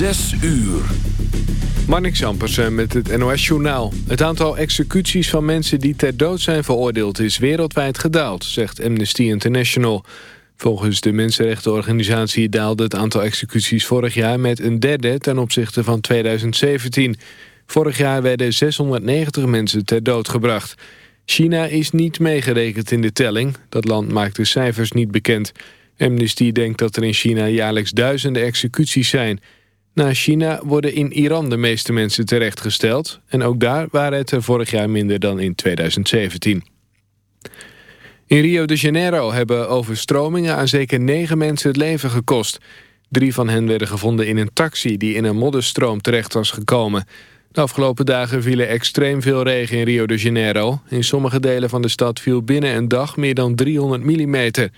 Zes uur. Marnix Ampersen met het NOS-journaal. Het aantal executies van mensen die ter dood zijn veroordeeld... is wereldwijd gedaald, zegt Amnesty International. Volgens de mensenrechtenorganisatie daalde het aantal executies vorig jaar... met een derde ten opzichte van 2017. Vorig jaar werden 690 mensen ter dood gebracht. China is niet meegerekend in de telling. Dat land maakt de cijfers niet bekend... Amnesty denkt dat er in China jaarlijks duizenden executies zijn. Na China worden in Iran de meeste mensen terechtgesteld... en ook daar waren het er vorig jaar minder dan in 2017. In Rio de Janeiro hebben overstromingen aan zeker negen mensen het leven gekost. Drie van hen werden gevonden in een taxi die in een modderstroom terecht was gekomen. De afgelopen dagen vielen extreem veel regen in Rio de Janeiro. In sommige delen van de stad viel binnen een dag meer dan 300 millimeter...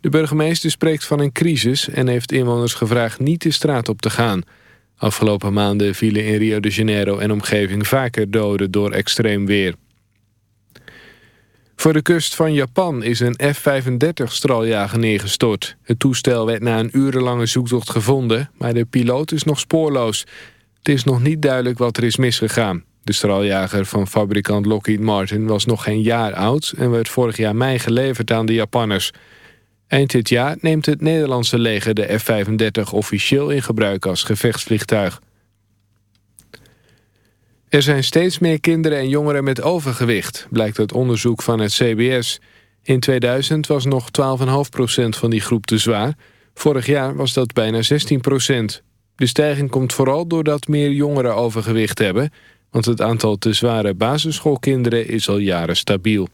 De burgemeester spreekt van een crisis en heeft inwoners gevraagd niet de straat op te gaan. Afgelopen maanden vielen in Rio de Janeiro en omgeving vaker doden door extreem weer. Voor de kust van Japan is een F-35-straaljager neergestort. Het toestel werd na een urenlange zoektocht gevonden, maar de piloot is nog spoorloos. Het is nog niet duidelijk wat er is misgegaan. De straaljager van fabrikant Lockheed Martin was nog geen jaar oud... en werd vorig jaar mei geleverd aan de Japanners... Eind dit jaar neemt het Nederlandse leger de F-35 officieel in gebruik als gevechtsvliegtuig. Er zijn steeds meer kinderen en jongeren met overgewicht, blijkt uit onderzoek van het CBS. In 2000 was nog 12,5% van die groep te zwaar. Vorig jaar was dat bijna 16%. De stijging komt vooral doordat meer jongeren overgewicht hebben... want het aantal te zware basisschoolkinderen is al jaren stabiel.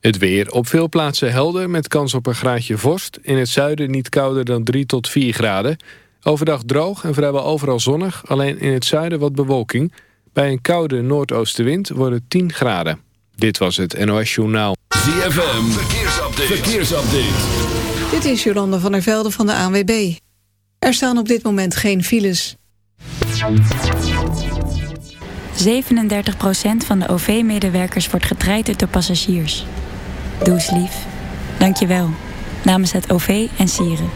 Het weer op veel plaatsen helder met kans op een graadje vorst. In het zuiden niet kouder dan 3 tot 4 graden. Overdag droog en vrijwel overal zonnig. Alleen in het zuiden wat bewolking. Bij een koude noordoostenwind worden 10 graden. Dit was het NOS Journaal. ZFM, verkeersupdate. verkeersupdate. Dit is Jolanda van der Velde van de ANWB. Er staan op dit moment geen files. 37% van de OV-medewerkers wordt getraind door passagiers. Doe eens lief. Dank je wel. Namens het OV en Sieren.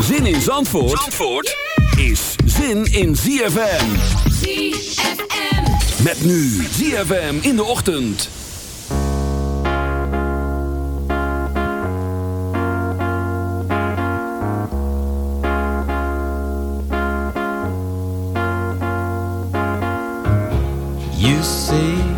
Zin in Zandvoort, Zandvoort is zin in ZFM. ZFM. Met nu ZFM in de ochtend. You see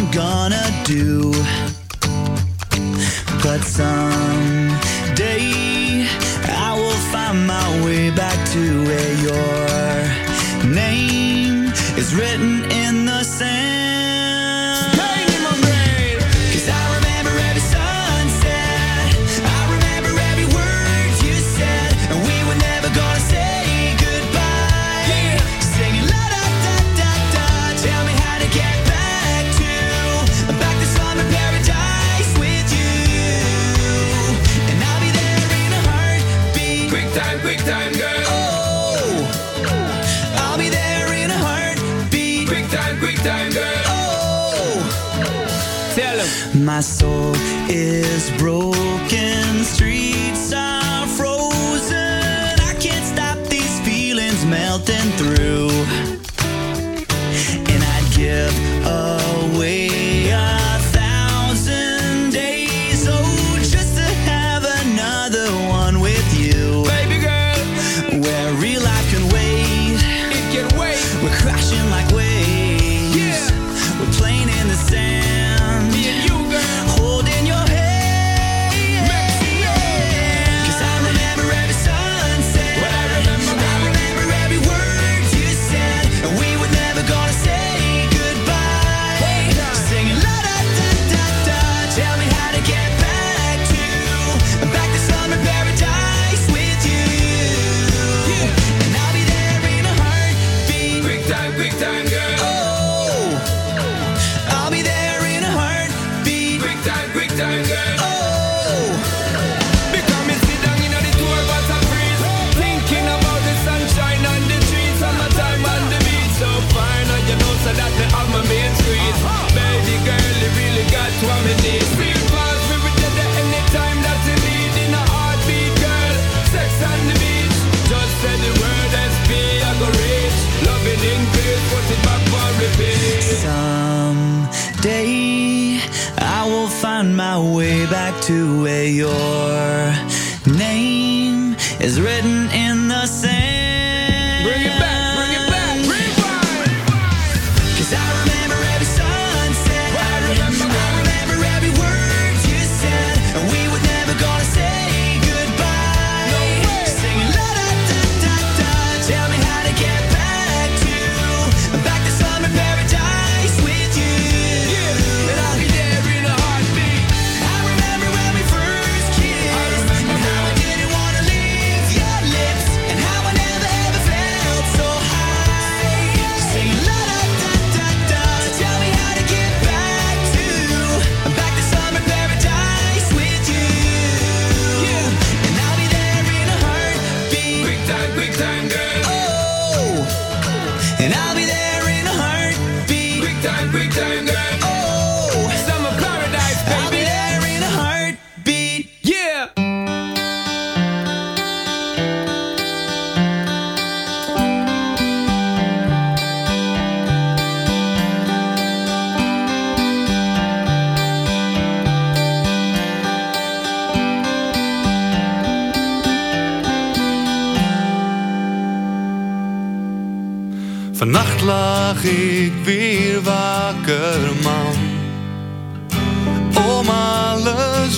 I'm gonna do. But someday I will find my way back to where your name is written in the sand. my soul is broken. Street.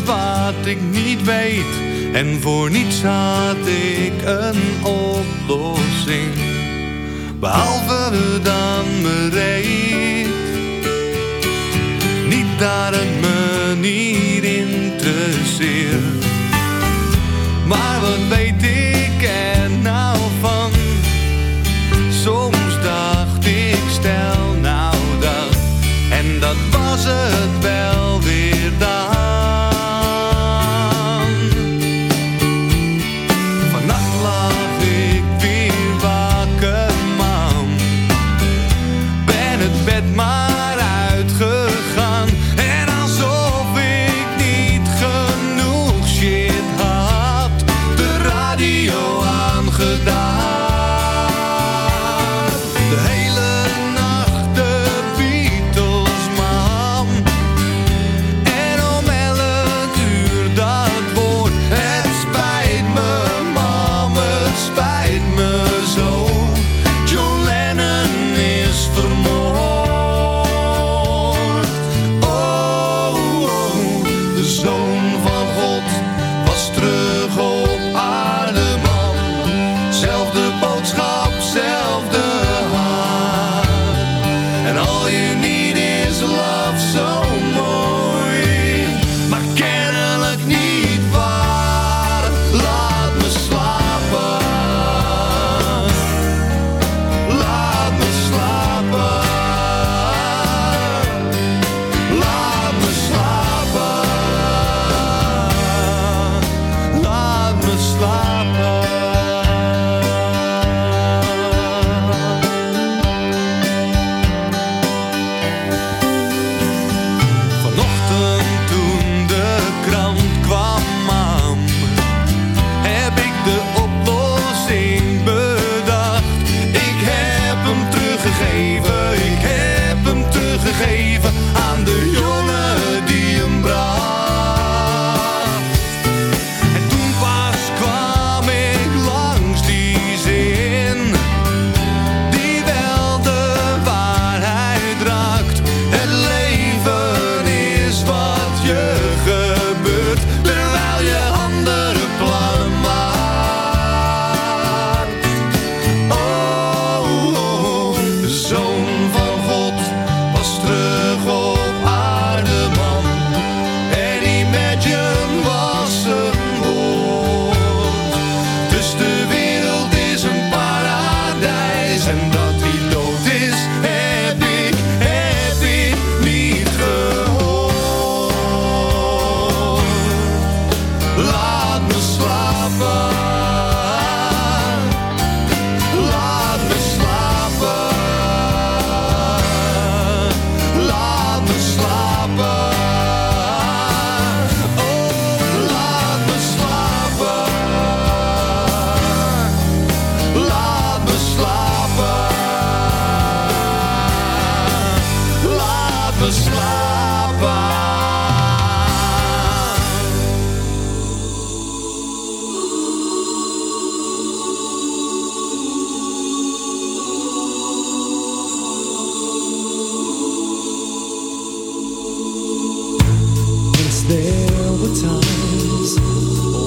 wat ik niet weet. En voor niets had ik een oplossing. Behalve dan bereid. Niet dat het me niet interesseert. Maar wat weet ik er nou van? Soms dacht ik, stel nou dat. En dat was het wel weer daar.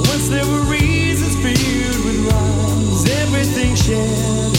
Once there were reasons everything shared.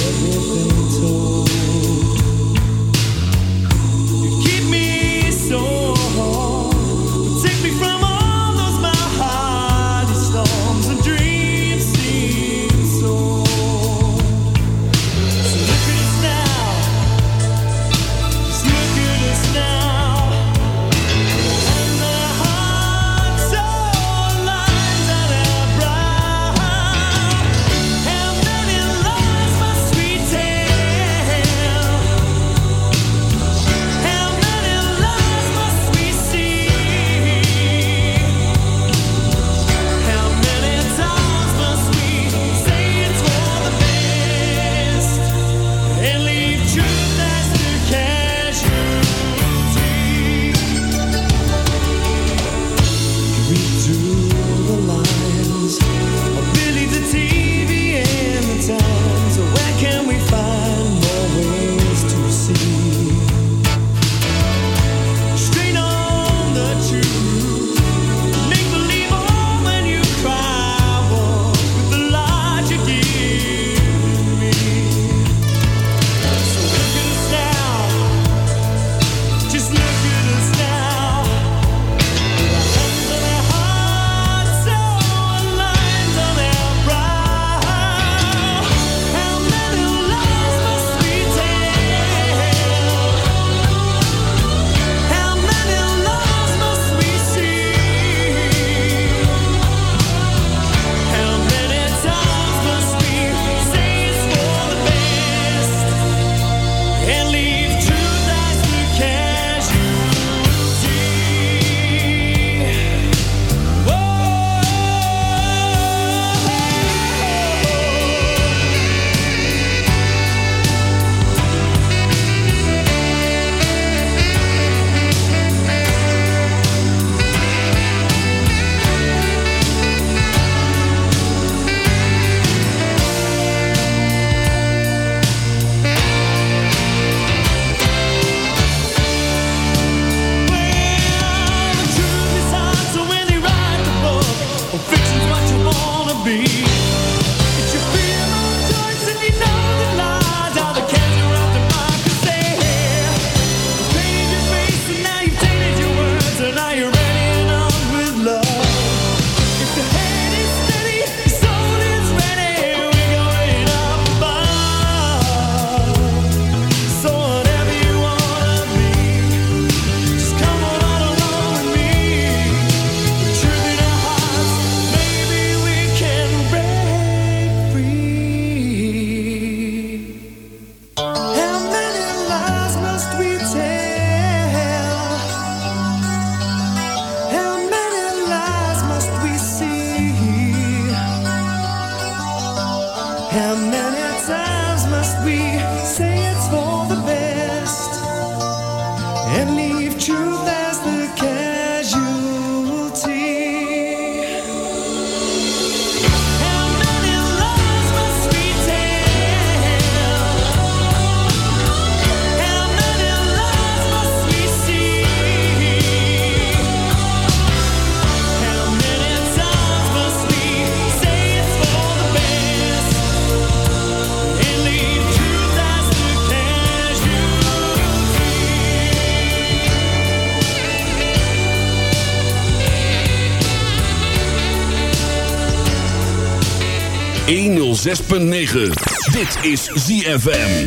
6.9. Dit is ZFM.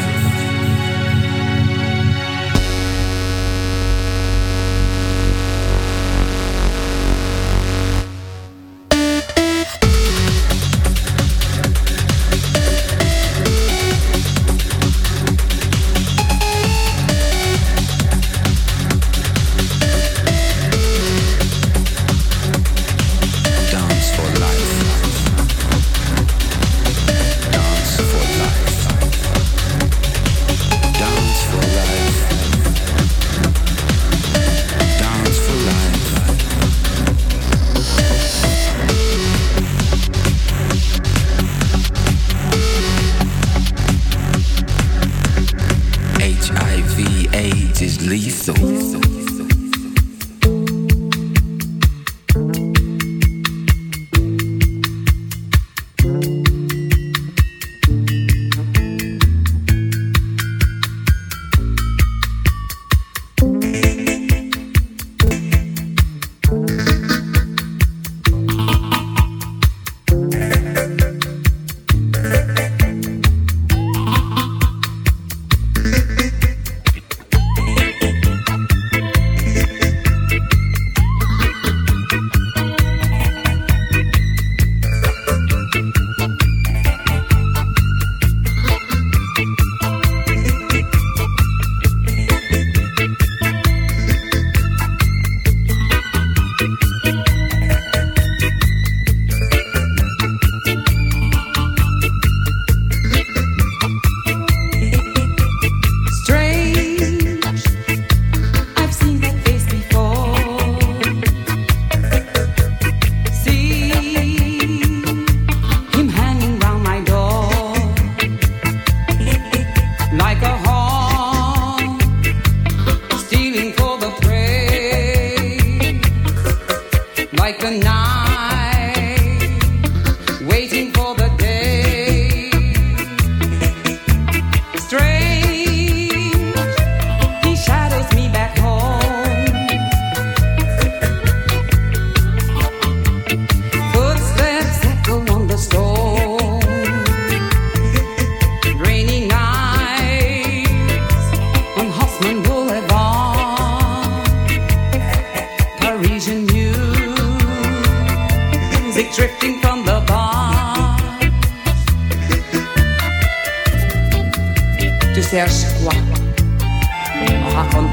Lethal.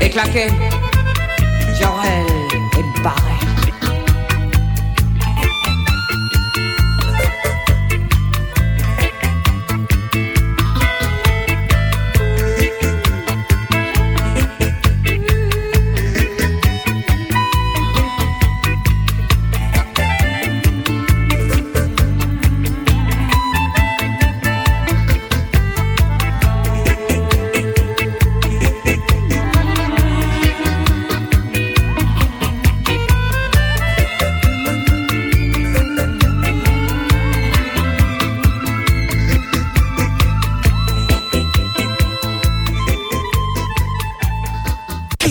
et claqué. Jorel et barré.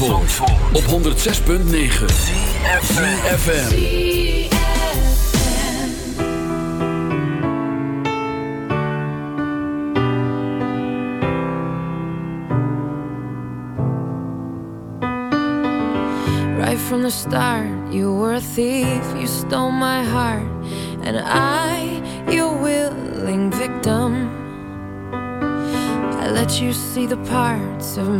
Zandvoort, op 106.9 FM. Right from the start, you were a thief. You stole my heart. And I, your willing victim I let you see the parts of me